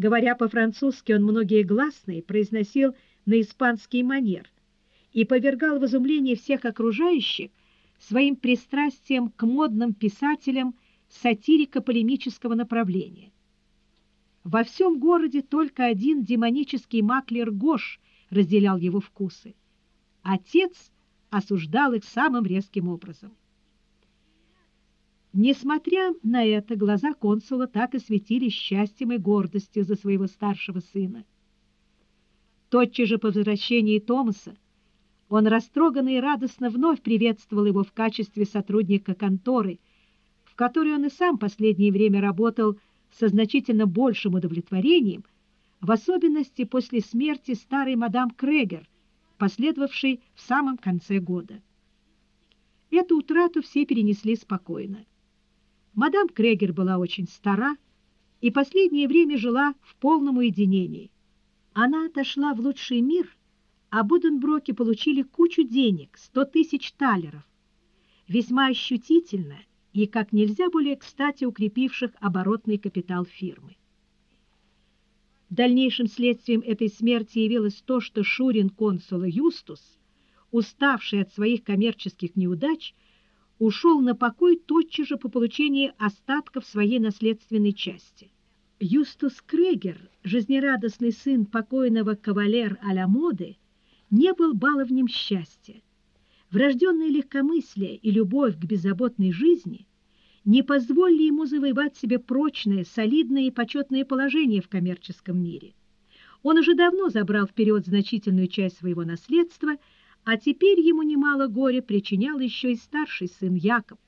Говоря по-французски, он многие гласные произносил на испанский манер и повергал в изумление всех окружающих своим пристрастием к модным писателям сатирико-полемического направления. Во всем городе только один демонический маклер Гош разделял его вкусы. Отец осуждал их самым резким образом. Несмотря на это, глаза консула так и светились счастьем и гордостью за своего старшего сына. Тотчас же по возвращении Томаса он растроганно и радостно вновь приветствовал его в качестве сотрудника конторы, в которой он и сам последнее время работал со значительно большим удовлетворением, в особенности после смерти старой мадам Крегер, последовавшей в самом конце года. Эту утрату все перенесли спокойно. Мадам Крегер была очень стара и последнее время жила в полном уединении. Она отошла в лучший мир, а Буденброки получили кучу денег, сто тысяч талеров, весьма ощутительно и как нельзя более кстати укрепивших оборотный капитал фирмы. Дальнейшим следствием этой смерти явилось то, что Шурин консула Юстус, уставший от своих коммерческих неудач, ушел на покой тотчас же по получении остатков своей наследственной части. Юстус Крегер, жизнерадостный сын покойного кавалер а-ля моды, не был баловнем счастья. Врожденное легкомыслие и любовь к беззаботной жизни не позволили ему завоевать себе прочное, солидное и почетное положение в коммерческом мире. Он уже давно забрал вперед значительную часть своего наследства, а теперь ему немало горя причинял еще и старший сын Якоб.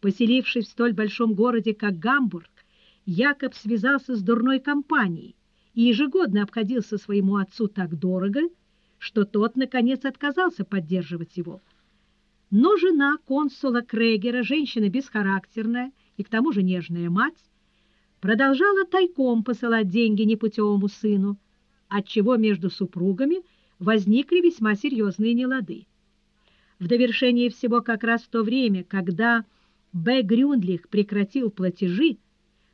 Поселившись в столь большом городе, как Гамбург, Якоб связался с дурной компанией и ежегодно обходился своему отцу так дорого, что тот, наконец, отказался поддерживать его. Но жена консула Крегера, женщина бесхарактерная и к тому же нежная мать, продолжала тайком посылать деньги непутевому сыну, отчего между супругами возникли весьма серьезные нелады. В довершение всего как раз в то время, когда Б. Грюндлих прекратил платежи,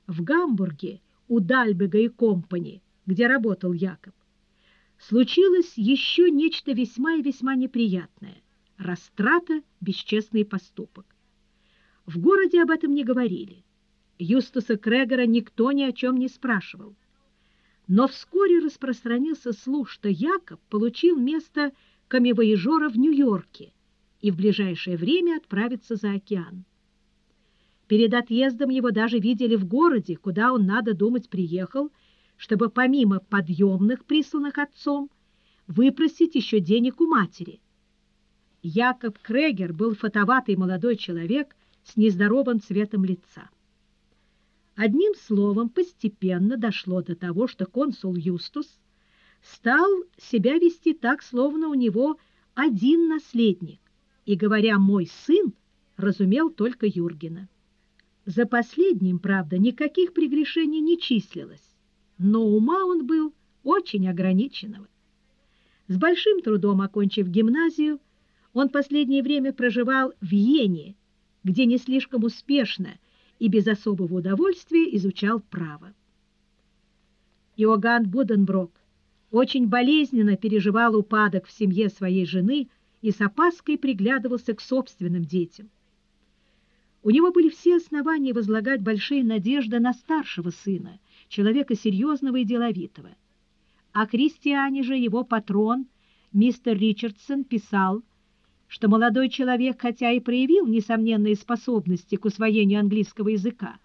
в Гамбурге у Дальбега и компани, где работал Якоб, случилось еще нечто весьма и весьма неприятное – растрата, бесчестный поступок. В городе об этом не говорили. Юстуса Крегора никто ни о чем не спрашивал. Но вскоре распространился слух, что Якоб получил место камевояжера в Нью-Йорке и в ближайшее время отправится за океан. Перед отъездом его даже видели в городе, куда он, надо думать, приехал – чтобы помимо подъемных, присланных отцом, выпросить еще денег у матери. Якоб Крегер был фотоватый молодой человек с нездоровым цветом лица. Одним словом, постепенно дошло до того, что консул Юстус стал себя вести так, словно у него один наследник, и, говоря «мой сын», разумел только Юргена. За последним, правда, никаких прегрешений не числилось, но ума он был очень ограниченного. С большим трудом окончив гимназию, он последнее время проживал в Йене, где не слишком успешно и без особого удовольствия изучал право. Иоганн Буденброк очень болезненно переживал упадок в семье своей жены и с опаской приглядывался к собственным детям. У него были все основания возлагать большие надежды на старшего сына – человека серьезного и деловитого. О Кристиане же его патрон, мистер Ричардсон, писал, что молодой человек, хотя и проявил несомненные способности к усвоению английского языка,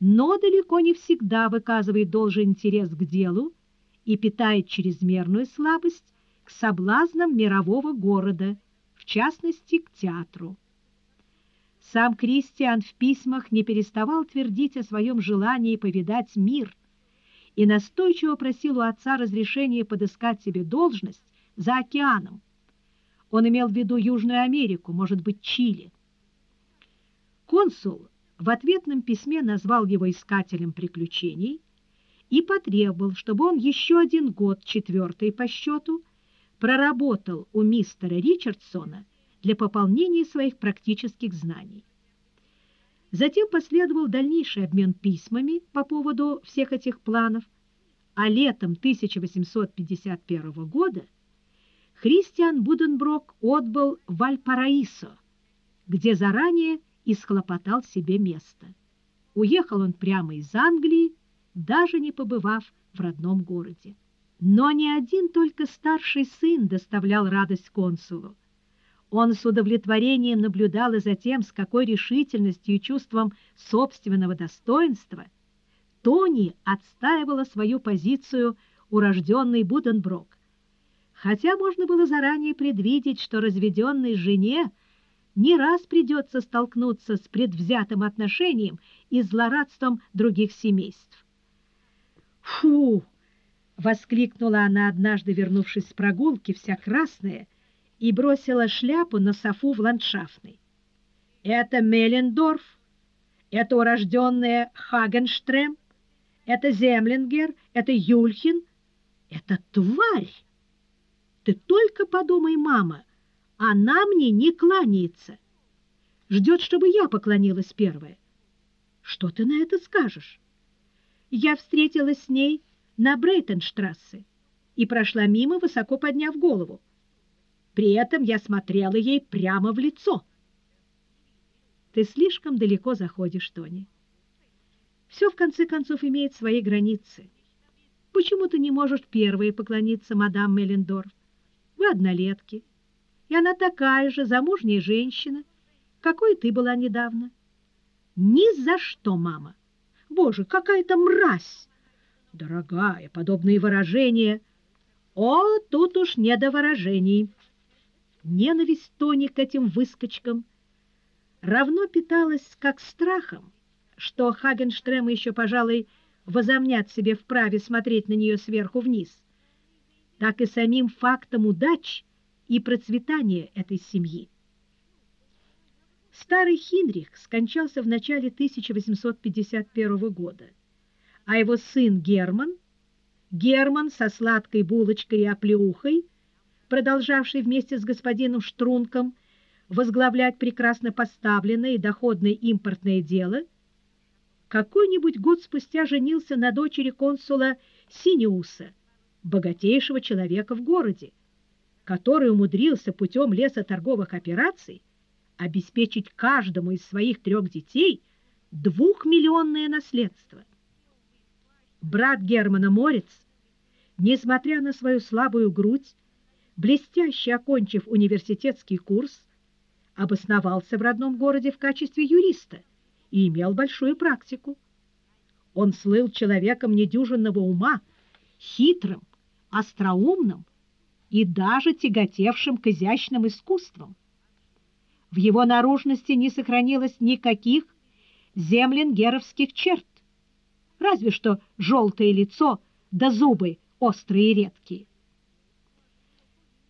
но далеко не всегда выказывает должный интерес к делу и питает чрезмерную слабость к соблазнам мирового города, в частности, к театру. Сам Кристиан в письмах не переставал твердить о своем желании повидать мир и настойчиво просил у отца разрешения подыскать себе должность за океаном. Он имел в виду Южную Америку, может быть, Чили. Консул в ответном письме назвал его искателем приключений и потребовал, чтобы он еще один год, четвертый по счету, проработал у мистера Ричардсона для пополнения своих практических знаний. Затем последовал дальнейший обмен письмами по поводу всех этих планов, а летом 1851 года Христиан Буденброк отбыл в Вальпараисо, где заранее исхлопотал себе место. Уехал он прямо из Англии, даже не побывав в родном городе. Но не один только старший сын доставлял радость консулу. Он с удовлетворением наблюдал и за тем, с какой решительностью и чувством собственного достоинства Тони отстаивала свою позицию урожденный Буденброк. Хотя можно было заранее предвидеть, что разведенной жене не раз придется столкнуться с предвзятым отношением и злорадством других семейств. «Фу!» — воскликнула она однажды, вернувшись с прогулки, вся красная, и бросила шляпу на софу в ландшафтной. Это Меллендорф, это урожденная Хагенштрем, это Землингер, это Юльхин, это тварь. Ты только подумай, мама, она мне не кланяется. Ждет, чтобы я поклонилась первая. Что ты на это скажешь? Я встретилась с ней на Брейтенштрассе и прошла мимо, высоко подняв голову. При этом я смотрела ей прямо в лицо. Ты слишком далеко заходишь, Тони. Все, в конце концов, имеет свои границы. Почему ты не можешь первой поклониться мадам Меллендорф? Вы однолетки, и она такая же замужняя женщина, какой ты была недавно. Ни за что, мама! Боже, какая-то мразь! Дорогая, подобные выражения... О, тут уж не до выражений ненависть Тони к этим выскочкам равно питалась как страхом, что Хагенштрема еще, пожалуй, возомнят себе вправе смотреть на нее сверху вниз, так и самим фактом удач и процветания этой семьи. Старый Хинрих скончался в начале 1851 года, а его сын Герман, Герман со сладкой булочкой и оплеухой, продолжавший вместе с господином Штрунком возглавлять прекрасно поставленное и доходное импортное дело, какой-нибудь год спустя женился на дочери консула Синиуса, богатейшего человека в городе, который умудрился путем лесоторговых операций обеспечить каждому из своих трех детей двухмиллионное наследство. Брат Германа Морец, несмотря на свою слабую грудь, блестяще окончив университетский курс, обосновался в родном городе в качестве юриста и имел большую практику. Он слыл человеком недюжинного ума, хитрым, остроумным и даже тяготевшим к изящным искусствам. В его наружности не сохранилось никаких землингеровских черт, разве что желтое лицо да зубы острые и редкие.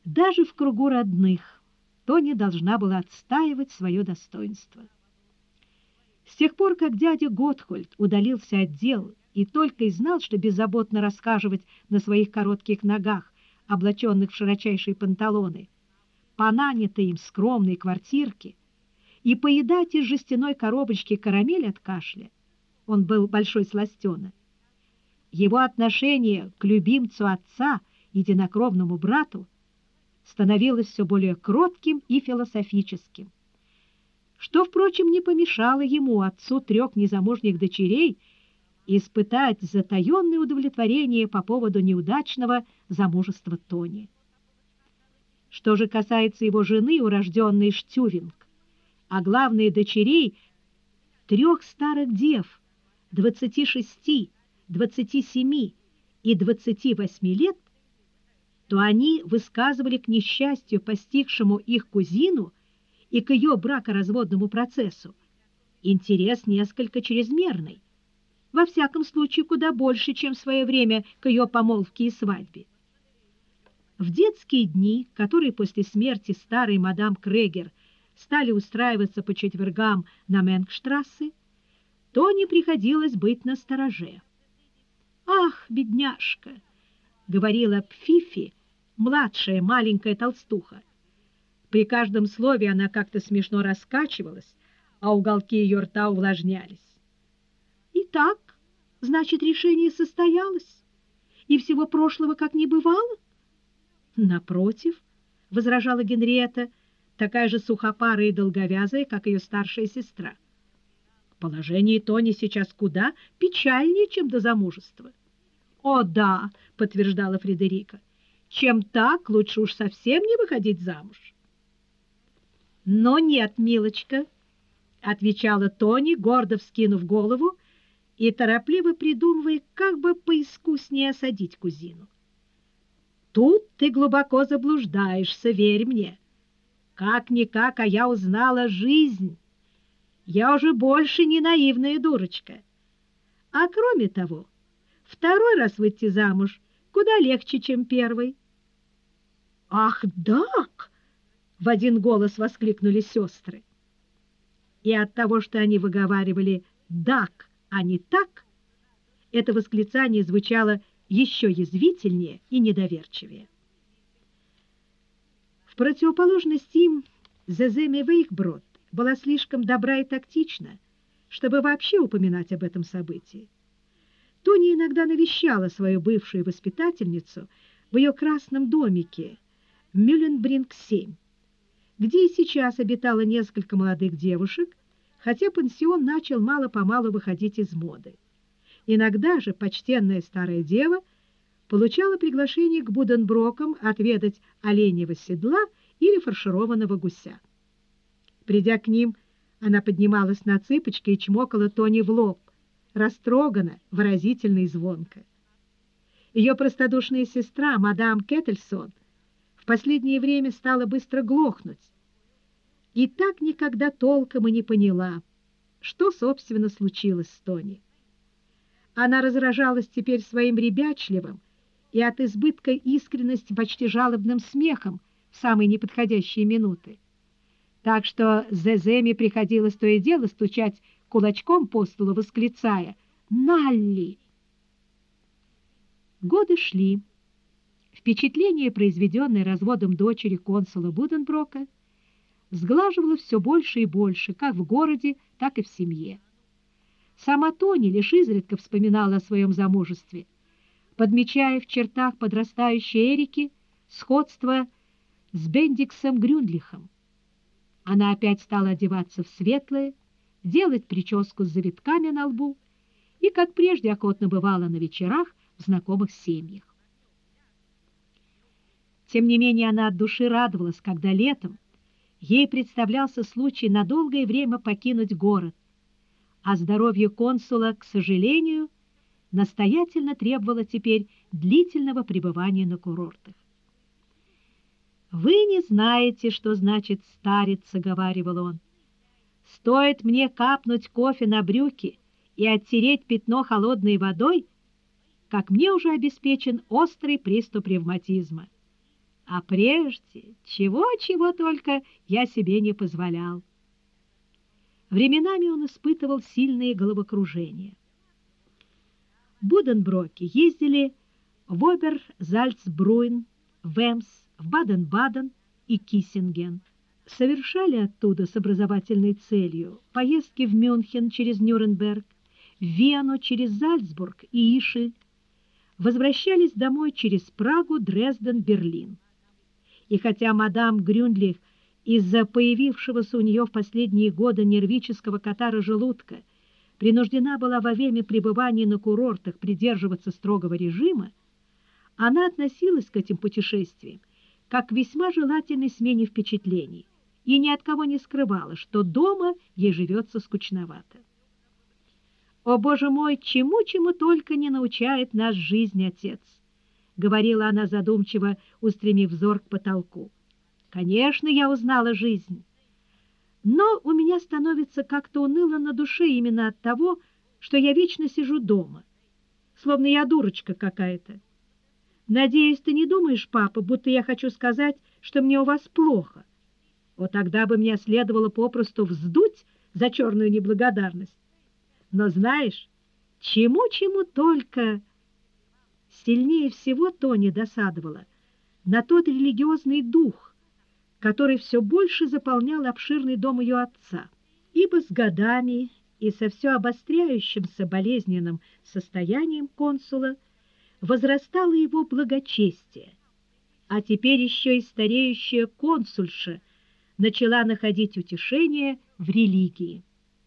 Даже в кругу родных Тони должна была отстаивать свое достоинство. С тех пор, как дядя Готхольд удалился от дел и только и знал, что беззаботно рассказывать на своих коротких ногах, облаченных в широчайшие панталоны, по нанятой им скромной квартирке, и поедать из жестяной коробочки карамель от кашля, он был большой сластена, его отношение к любимцу отца, единокровному брату, становилось все более кротким и философическим, что, впрочем, не помешало ему, отцу трех незамужних дочерей, испытать затаенное удовлетворение по поводу неудачного замужества Тони. Что же касается его жены, урожденной Штювинг, а главные дочерей трех старых дев, 26, 27 и 28 лет, то они высказывали к несчастью, постигшему их кузину и к ее бракоразводному процессу, интерес несколько чрезмерный, во всяком случае куда больше, чем в свое время к ее помолвке и свадьбе. В детские дни, которые после смерти старой мадам Крегер стали устраиваться по четвергам на Менгштрассе, Тони приходилось быть на стороже. «Ах, бедняжка!» — говорила Пфифи, младшая маленькая толстуха. При каждом слове она как-то смешно раскачивалась, а уголки ее рта увлажнялись. «Итак, значит, решение состоялось, и всего прошлого как не бывало?» «Напротив», — возражала Генриетта, такая же сухопарая и долговязая, как ее старшая сестра. «Положение Тони сейчас куда печальнее, чем до замужества». «О, да», — подтверждала Фредерика, — «чем так, лучше уж совсем не выходить замуж». «Но нет, милочка», — отвечала Тони, гордо вскинув голову и торопливо придумывая, как бы поискуснее осадить кузину. «Тут ты глубоко заблуждаешься, верь мне. Как-никак, а я узнала жизнь. Я уже больше не наивная дурочка. А кроме того, второй раз выйти замуж куда легче, чем первый». «Ах, так!» в один голос воскликнули сестры. И от того, что они выговаривали «дак», а не «так», это восклицание звучало еще язвительнее и недоверчивее. В противоположность им Зеземи Вейхброд была слишком добра и тактична, чтобы вообще упоминать об этом событии. Тони иногда навещала свою бывшую воспитательницу в ее красном домике Мюлленбринг-7, где и сейчас обитало несколько молодых девушек, хотя пансион начал мало-помалу выходить из моды. Иногда же почтенная старая дева получала приглашение к Буденброкам отведать оленьего седла или фаршированного гуся. Придя к ним, она поднималась на цыпочки и чмокала Тони в лоб, растроганно, выразительно и звонко. Ее простодушная сестра, мадам Кеттельсон, в последнее время стала быстро глохнуть, и так никогда толком и не поняла, что, собственно, случилось с Тони. Она разражалась теперь своим ребячливым и от избытка искренности почти жалобным смехом в самые неподходящие минуты. Так что Зеземе приходилось то и дело стучать кулачком по столу, восклицая «Налли!». Годы шли. Впечатление, произведенное разводом дочери консула Буденброка, сглаживала все больше и больше, как в городе, так и в семье. Сама Тони лишь изредка вспоминала о своем замужестве, подмечая в чертах подрастающей Эрики сходство с Бендиксом Грюндлихом. Она опять стала одеваться в светлое, делать прическу с завитками на лбу и, как прежде, охотно бывала на вечерах в знакомых семьях. Тем не менее, она от души радовалась, когда летом Ей представлялся случай на долгое время покинуть город, а здоровье консула, к сожалению, настоятельно требовало теперь длительного пребывания на курортах. «Вы не знаете, что значит стариться», — говаривал он. «Стоит мне капнуть кофе на брюки и оттереть пятно холодной водой, как мне уже обеспечен острый приступ ревматизма. А прежде чего-чего только я себе не позволял. Временами он испытывал сильные головокружения. Буденброки ездили в Обер-Зальцбруин, в Эмс, в Баден-Баден и Киссинген. Совершали оттуда с образовательной целью поездки в Мюнхен через Нюрнберг, в Вену через Зальцбург и Ишель, возвращались домой через Прагу, Дрезден, Берлин. И хотя мадам Грюндлих из-за появившегося у нее в последние годы нервического катара желудка принуждена была во время пребывания на курортах придерживаться строгого режима, она относилась к этим путешествиям как к весьма желательной смене впечатлений и ни от кого не скрывала, что дома ей живется скучновато. «О, Боже мой, чему-чему только не научает нас жизнь, Отец!» — говорила она задумчиво, устремив взор к потолку. «Конечно, я узнала жизнь, но у меня становится как-то уныло на душе именно от того, что я вечно сижу дома, словно я дурочка какая-то. Надеюсь, ты не думаешь, папа, будто я хочу сказать, что мне у вас плохо. Вот тогда бы мне следовало попросту вздуть за черную неблагодарность. Но знаешь, чему-чему только Сильнее всего Тони досадовала на тот религиозный дух, который все больше заполнял обширный дом ее отца. ибо с годами и со все обостряющимся болезненным состоянием консула возрастало его благочестие, а теперь еще и стареющая консульша начала находить утешение в религии.